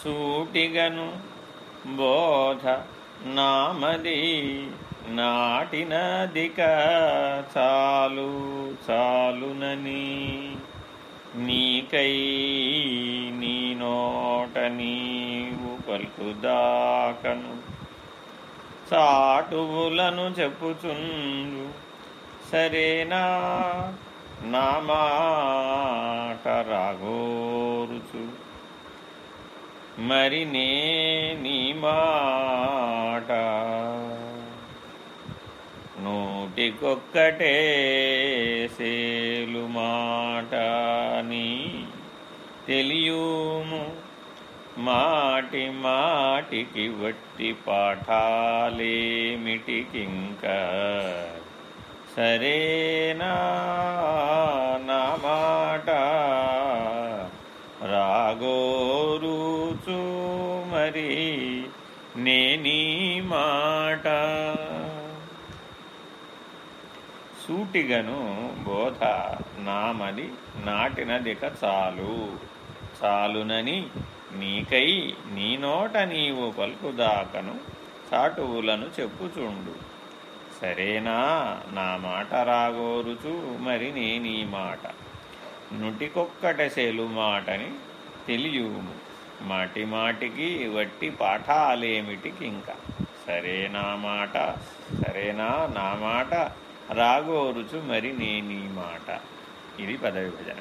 సూటిగను బోధ నామది నాటినదిక చాలు చాలునని నీకై నీ నోట నీవు పలుకుదాకను చాటువులను చెప్పుచుండు సరేనా నా మాట మరి నే నీ మాట. నూటికొక్కటే సేలు మాట నీ తెలియుము. మాటి మాటికి వట్టి పాఠాలేమిటికింక? సరేనా నా మాట. రాగో చూచు మరి నేనీ మాట. సూటిగను బోధ నామది నాటినదిక చాలు. చాలునని నీకై నీ నోట నీవు పలుకుదాకను చాటువులను చెప్పుచుండు. సరేనా నా మాట రాగోరుచు మరి నేనీ మాట. నుటికొక్కట సెలు మాటని తెలియుము. మాటి మాటికి వట్టి పాఠాలేమిటికి ఇంకా? సరేనా మాట సరేనా నా మాట రాగోరుచు మరి నేనీ మాట. ఇది పదవిభజన.